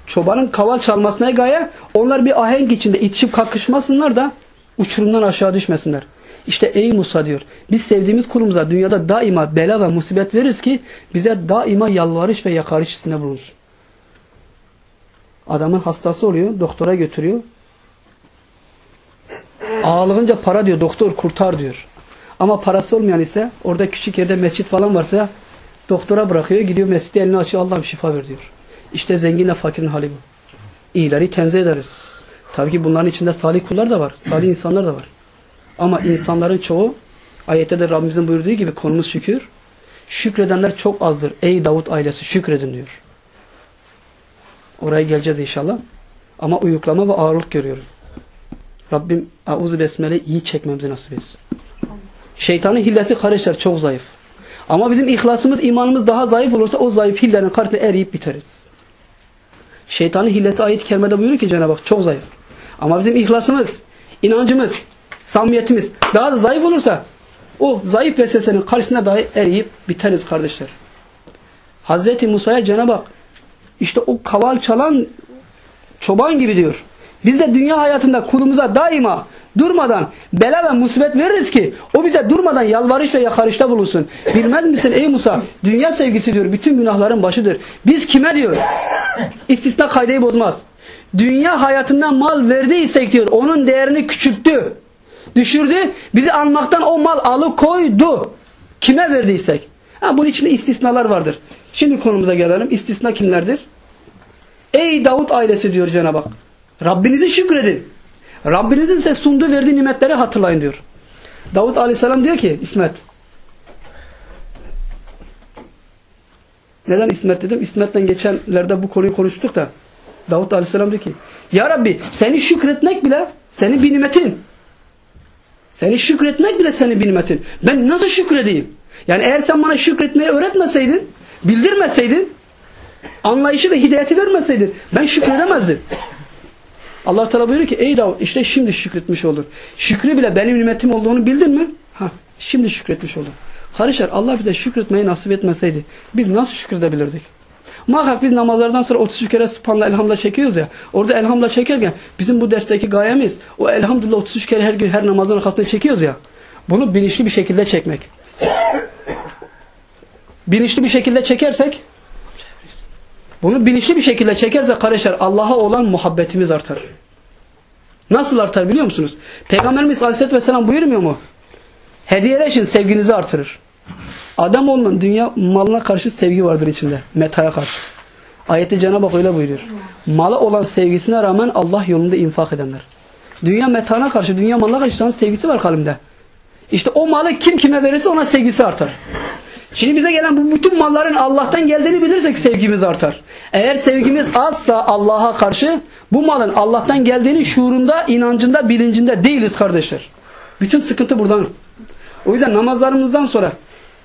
Çobanın kaval çalmasına gaye onlar bir ahenk içinde itişip kakışmasınlar da uçurumdan aşağı düşmesinler. İşte ey Musa diyor biz sevdiğimiz kulumuza dünyada daima bela ve musibet veririz ki bize daima yalvarış ve yakarış içinde bulunsun. Adamın hastası oluyor doktora götürüyor. Ağlığınca para diyor doktor kurtar diyor. Ama parası olmayan ise orada küçük yerde mescit falan varsa doktora bırakıyor gidiyor mescitte elini açıyor Allah'ım şifa ver diyor. İşte zenginle fakirin hali bu. İyileri tenzih ederiz. Tabii ki bunların içinde salih kullar da var. Salih insanlar da var. Ama insanların çoğu ayette de Rabbimizin buyurduğu gibi konumuz şükür. Şükredenler çok azdır. Ey Davut ailesi şükredin diyor. Oraya geleceğiz inşallah. Ama uyuklama ve ağırlık görüyorum. Rabbim Auzu Besmele iyi çekmemizi nasip etsin. Şeytanın hillesi kardeşler çok zayıf. Ama bizim ihlasımız, imanımız daha zayıf olursa o zayıf hillerin karşısında eriyip biteriz. Şeytanın hillesi ayet-i kerimede buyuruyor ki Cenab-ı Hak çok zayıf. Ama bizim ihlasımız, inancımız, samimiyetimiz daha da zayıf olursa o zayıf vesvesenin karşısında dahi eriyip biteriz kardeşler. Hazreti Musa'ya Cenab-ı Hak işte o kaval çalan çoban gibi diyor. Biz de dünya hayatında kulumuza daima durmadan bela ve musibet veririz ki o bize durmadan yalvarış ve yakarışta bulunsun. Bilmez misin ey Musa? Dünya sevgisi diyor bütün günahların başıdır. Biz kime diyor? İstisna kaydeyi bozmaz. Dünya hayatından mal verdiysek diyor onun değerini küçülttü. Düşürdü. Bizi almaktan o mal alıkoydu. Kime verdiysek. Ha, bunun içinde istisnalar vardır. Şimdi konumuza gelelim. İstisna kimlerdir? Ey Davut ailesi diyor Cenab-ı Hak. Rabbinizi şükredin. Rabbinizin size sunduğu verdiği nimetleri hatırlayın diyor. Davut aleyhisselam diyor ki İsmet. Neden İsmet dedim? İsmet'ten geçenlerde bu konuyu konuştuk da. Davut aleyhisselam diyor ki Ya Rabbi seni şükretmek bile senin bir nimetin. Seni şükretmek bile senin bir nimetin. Ben nasıl şükredeyim? Yani eğer sen bana şükretmeyi öğretmeseydin, bildirmeseydin, anlayışı ve hidayeti vermeseydin ben şükredemezdim. Allah Teala buyuruyor ki ey Davut işte şimdi şükretmiş oldun. Şükrü bile benim nimetim olduğunu bildin mi? Ha, şimdi şükretmiş oldun. Kardeşler Allah bize şükretmeyi nasip etmeseydi biz nasıl şükredebilirdik? Muhakkak biz namazlardan sonra 33 kere subhanallah elhamdülillah çekiyoruz ya. Orada elhamdülillah çekerken bizim bu dersteki gayemiz o elhamdülillah 33 kere her gün her namazın arkasında çekiyoruz ya. Bunu bilinçli bir şekilde çekmek. Bilinçli bir şekilde çekersek bunu bilinçli bir şekilde çekersek kardeşler Allah'a olan muhabbetimiz artar. Nasıl artar biliyor musunuz? Peygamberimiz Aleyhisselatü Vesselam buyurmuyor mu? Hediyeleşin sevginizi artırır. Adam olmanın dünya malına karşı sevgi vardır içinde. Metaya karşı. Ayette Cenab-ı Hak öyle buyuruyor. Mala olan sevgisine rağmen Allah yolunda infak edenler. Dünya metana karşı, dünya malına karşı sevgisi var kalbinde. İşte o malı kim kime verirse ona sevgisi artar. Şimdi bize gelen bu bütün malların Allah'tan geldiğini bilirsek sevgimiz artar. Eğer sevgimiz azsa Allah'a karşı bu malın Allah'tan geldiğini şuurunda, inancında, bilincinde değiliz kardeşler. Bütün sıkıntı buradan. O yüzden namazlarımızdan sonra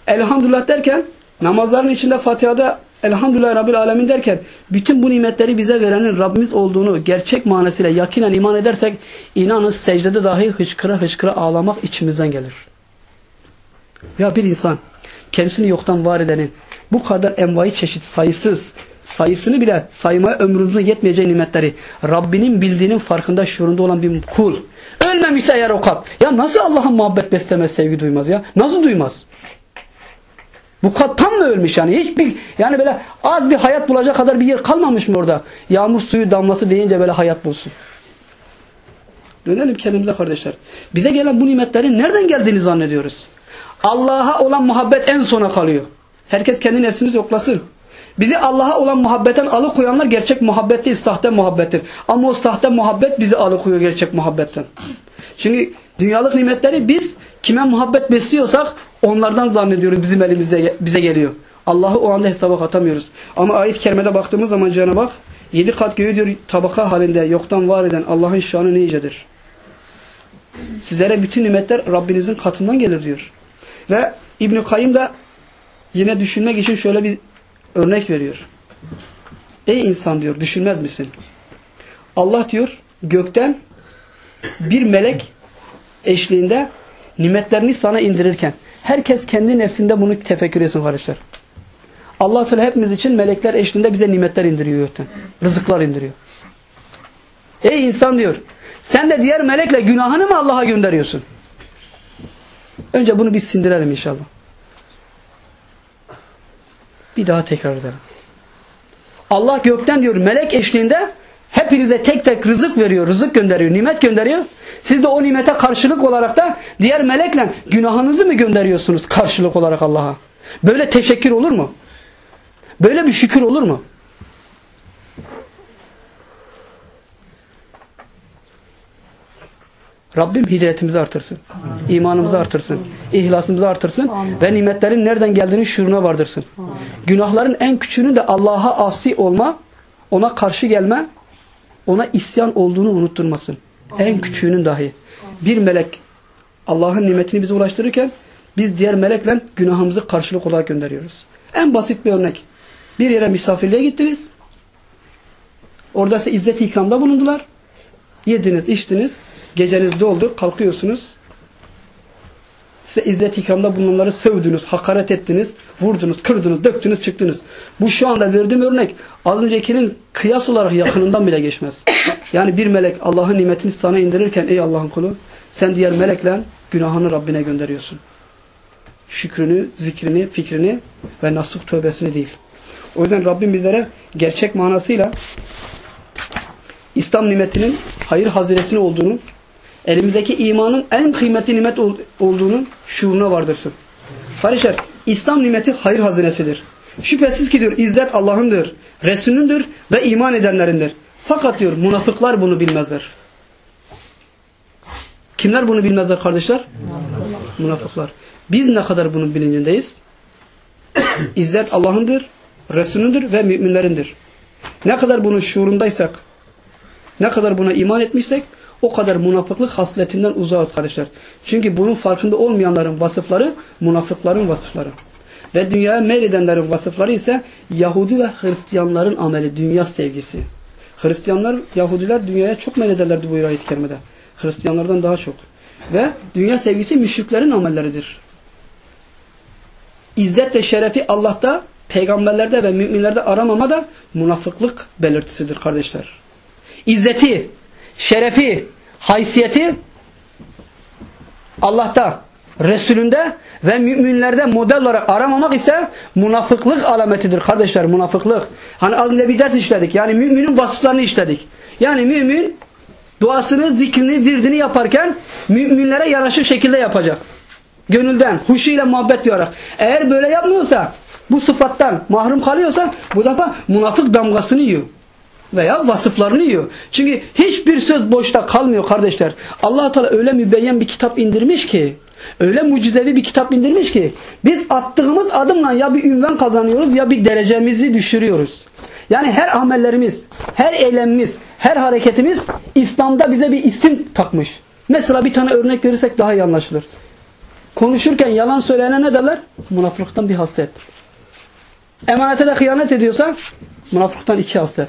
elhamdülillah derken namazların içinde Fatiha'da elhamdülillah Rabbil Alemin derken bütün bu nimetleri bize verenin Rabbimiz olduğunu gerçek manasıyla yakinen iman edersek inanın secdede dahi hıçkıra hıçkıra ağlamak içimizden gelir. Ya bir insan kendisini yoktan var edenin bu kadar envai çeşit sayısız sayısını bile saymaya ömrümüzün yetmeyeceği nimetleri Rabbinin bildiğinin farkında şuurunda olan bir kul. Ölmemişse eğer o kalp. Ya nasıl Allah'a muhabbet beslemez sevgi duymaz ya? Nasıl duymaz? Bu kalp tam mı ölmüş yani? Hiçbir yani böyle az bir hayat bulacak kadar bir yer kalmamış mı orada? Yağmur suyu damlası deyince böyle hayat bulsun. Dönelim kendimize kardeşler. Bize gelen bu nimetlerin nereden geldiğini zannediyoruz Allah'a olan muhabbet en sona kalıyor. Herkes kendi nefsimizi yoklasın. Bizi Allah'a olan muhabbetten alıkoyanlar gerçek muhabbet değil, sahte muhabbettir. Ama o sahte muhabbet bizi alıkoyuyor gerçek muhabbetten. Şimdi dünyalık nimetleri biz kime muhabbet besliyorsak onlardan zannediyoruz bizim elimizde bize geliyor. Allah'ı o anda hesaba katamıyoruz. Ama ayet-i kerimede baktığımız zaman Cenab-ı Hak yedi kat göğü diyor tabaka halinde yoktan var eden Allah'ın şanı ne yücedir. Sizlere bütün nimetler Rabbinizin katından gelir diyor. Ve İbn-i Kayyım da yine düşünmek için şöyle bir örnek veriyor. Ey insan diyor düşünmez misin? Allah diyor gökten bir melek eşliğinde nimetlerini sana indirirken herkes kendi nefsinde bunu tefekkür etsin kardeşler. Allah Teala hepimiz için melekler eşliğinde bize nimetler indiriyor gökten. Rızıklar indiriyor. Ey insan diyor sen de diğer melekle günahını mı Allah'a gönderiyorsun? Önce bunu bir sindirelim inşallah. Bir daha tekrar edelim. Allah gökten diyor melek eşliğinde hepinize tek tek rızık veriyor, rızık gönderiyor, nimet gönderiyor. Siz de o nimete karşılık olarak da diğer melekle günahınızı mı gönderiyorsunuz karşılık olarak Allah'a? Böyle teşekkür olur mu? Böyle bir şükür olur mu? Rabbim hidayetimizi artırsın. Amin. imanımızı artırsın. İhlasımızı artırsın. Amin. Ve nimetlerin nereden geldiğini şuuruna vardırsın. Amin. Günahların en küçüğünü de Allah'a asi olma, ona karşı gelme, ona isyan olduğunu unutturmasın. Amin. En küçüğünün dahi. Bir melek Allah'ın nimetini bize ulaştırırken biz diğer melekle günahımızı karşılık olarak gönderiyoruz. En basit bir örnek. Bir yere misafirliğe gittiniz. Orada size izzet ikramda bulundular. Yediniz, içtiniz. Geceniz doldu. Kalkıyorsunuz. Size izzet ikramda bulunanları sövdünüz, hakaret ettiniz, vurdunuz, kırdınız, döktünüz, çıktınız. Bu şu anda verdiğim örnek az öncekinin kıyas olarak yakınından bile geçmez. Yani bir melek Allah'ın nimetini sana indirirken ey Allah'ın kulu sen diğer melekle günahını Rabbine gönderiyorsun. Şükrünü, zikrini, fikrini ve nasuh tövbesini değil. O yüzden Rabbim bizlere gerçek manasıyla İslam nimetinin hayır hazinesini olduğunu, elimizdeki imanın en kıymetli nimet ol- olduğunu şuuruna vardırsın. Kardeşler, İslam nimeti hayır hazinesidir. Şüphesiz ki diyor izzet Allah'ındır, Resulündür ve iman edenlerindir. Fakat diyor münafıklar bunu bilmezler. Kimler bunu bilmezler kardeşler? Münafıklar. Biz ne kadar bunun bilincindeyiz? İzzet Allah'ındır, Resulündür ve müminlerindir. Ne kadar bunun şuurundaysak, ne kadar buna iman etmişsek o kadar münafıklık hasletinden uzağız kardeşler. Çünkü bunun farkında olmayanların vasıfları münafıkların vasıfları. Ve dünyaya meyledenlerin vasıfları ise Yahudi ve Hristiyanların ameli, dünya sevgisi. Hristiyanlar, Yahudiler dünyaya çok meylederlerdi bu ayet-i kerimede. Hristiyanlardan daha çok. Ve dünya sevgisi müşriklerin amelleridir. İzzet ve şerefi Allah'ta, peygamberlerde ve müminlerde aramama da münafıklık belirtisidir kardeşler. İzzeti, şerefi, haysiyeti Allah'ta, Resulünde ve müminlerde model olarak aramamak ise münafıklık alametidir kardeşler münafıklık. Hani az önce bir ders işledik. Yani müminin vasıflarını işledik. Yani mümin duasını, zikrini, virdini yaparken müminlere yaraşır şekilde yapacak. Gönülden, huşuyla muhabbet diyarak. Eğer böyle yapmıyorsa, bu sıfattan mahrum kalıyorsa bu defa münafık damgasını yiyor veya vasıflarını yiyor. Çünkü hiçbir söz boşta kalmıyor kardeşler. allah Teala öyle mübeyyen bir kitap indirmiş ki, öyle mucizevi bir kitap indirmiş ki, biz attığımız adımla ya bir ünvan kazanıyoruz ya bir derecemizi düşürüyoruz. Yani her amellerimiz, her eylemimiz, her hareketimiz İslam'da bize bir isim takmış. Mesela bir tane örnek verirsek daha iyi anlaşılır. Konuşurken yalan söyleyene ne derler? Münafıklıktan bir haslet. Emanete de hıyanet ediyorsa münafıklıktan iki haslet.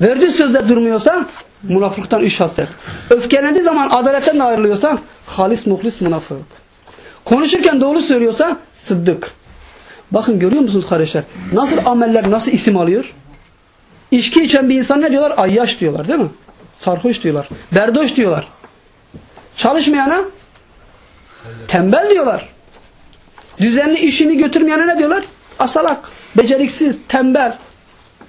Verdiği sözde durmuyorsa münafıktan üç haslet. Öfkelendiği zaman adaletten ayrılıyorsa halis muhlis münafık. Konuşurken doğru söylüyorsa sıddık. Bakın görüyor musunuz kardeşler? Nasıl ameller nasıl isim alıyor? İçki içen bir insan ne diyorlar? Ayyaş diyorlar değil mi? Sarhoş diyorlar. Berdoş diyorlar. Çalışmayana tembel diyorlar. Düzenli işini götürmeyene ne diyorlar? Asalak, beceriksiz, tembel,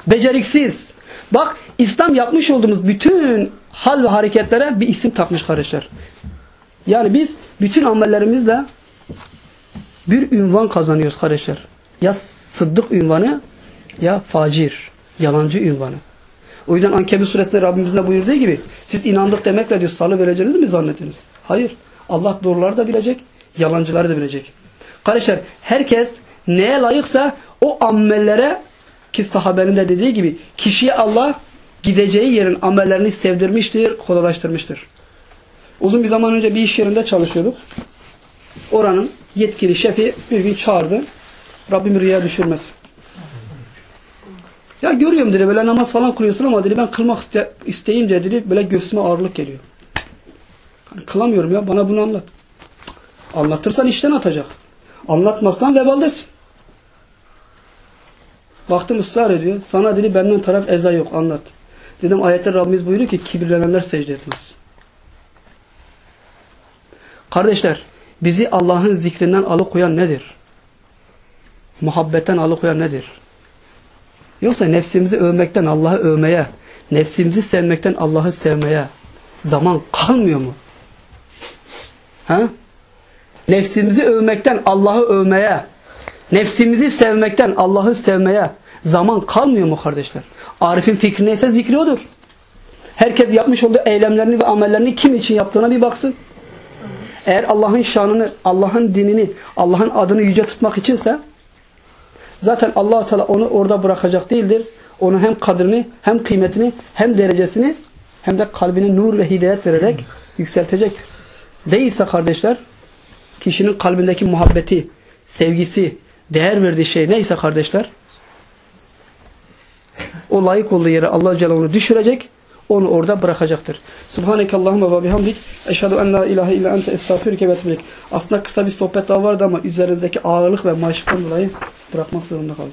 beceriksiz. Bak İslam yapmış olduğumuz bütün hal ve hareketlere bir isim takmış kardeşler. Yani biz bütün amellerimizle bir ünvan kazanıyoruz kardeşler. Ya sıddık ünvanı ya facir, yalancı ünvanı. O yüzden Ankebut suresinde Rabbimizin de buyurduğu gibi siz inandık demekle diyor salı vereceğiniz mi zannettiniz? Hayır. Allah doğruları da bilecek, yalancıları da bilecek. Kardeşler herkes neye layıksa o amellere ki sahabenin de dediği gibi kişiye Allah gideceği yerin amellerini sevdirmiştir, kolaylaştırmıştır. Uzun bir zaman önce bir iş yerinde çalışıyorduk. Oranın yetkili şefi bir gün çağırdı. Rabbim rüya düşürmesin. Ya görüyorum dedi böyle namaz falan kılıyorsun ama dedi ben kılmak iste isteyince dedi böyle göğsüme ağırlık geliyor. Hani kılamıyorum ya bana bunu anlat. Anlatırsan işten atacak. Anlatmazsan vebaldasın. Baktım ısrar ediyor. Sana dedi benden taraf eza yok anlat. Dedim ayette Rabbimiz buyuruyor ki kibirlenenler secde etmez. Kardeşler bizi Allah'ın zikrinden alıkoyan nedir? Muhabbetten alıkoyan nedir? Yoksa nefsimizi övmekten Allah'ı övmeye, nefsimizi sevmekten Allah'ı sevmeye zaman kalmıyor mu? Ha? Nefsimizi övmekten Allah'ı övmeye, nefsimizi sevmekten Allah'ı sevmeye zaman kalmıyor mu kardeşler? Arif'in fikri neyse zikri odur. Herkes yapmış olduğu eylemlerini ve amellerini kim için yaptığına bir baksın. Eğer Allah'ın şanını, Allah'ın dinini, Allah'ın adını yüce tutmak içinse zaten allah Teala onu orada bırakacak değildir. Onun hem kadrini, hem kıymetini, hem derecesini, hem de kalbine nur ve hidayet vererek yükseltecektir. Değilse kardeşler, kişinin kalbindeki muhabbeti, sevgisi, değer verdiği şey neyse kardeşler, o layık olduğu yere Allah Celle onu düşürecek, onu orada bırakacaktır. Subhaneke Allahümme ve bihamdik. Eşhedü en la ilahe illa ente estağfirüke ve etbilik. Aslında kısa bir sohbet daha vardı ama üzerindeki ağırlık ve maşıktan dolayı bırakmak zorunda kaldım.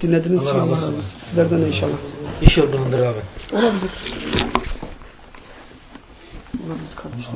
Dinlediğiniz için Allah razı olsun. Sizlerden de inşallah. İş yorgunundur abi. Olabilir. Olabilir kardeşler.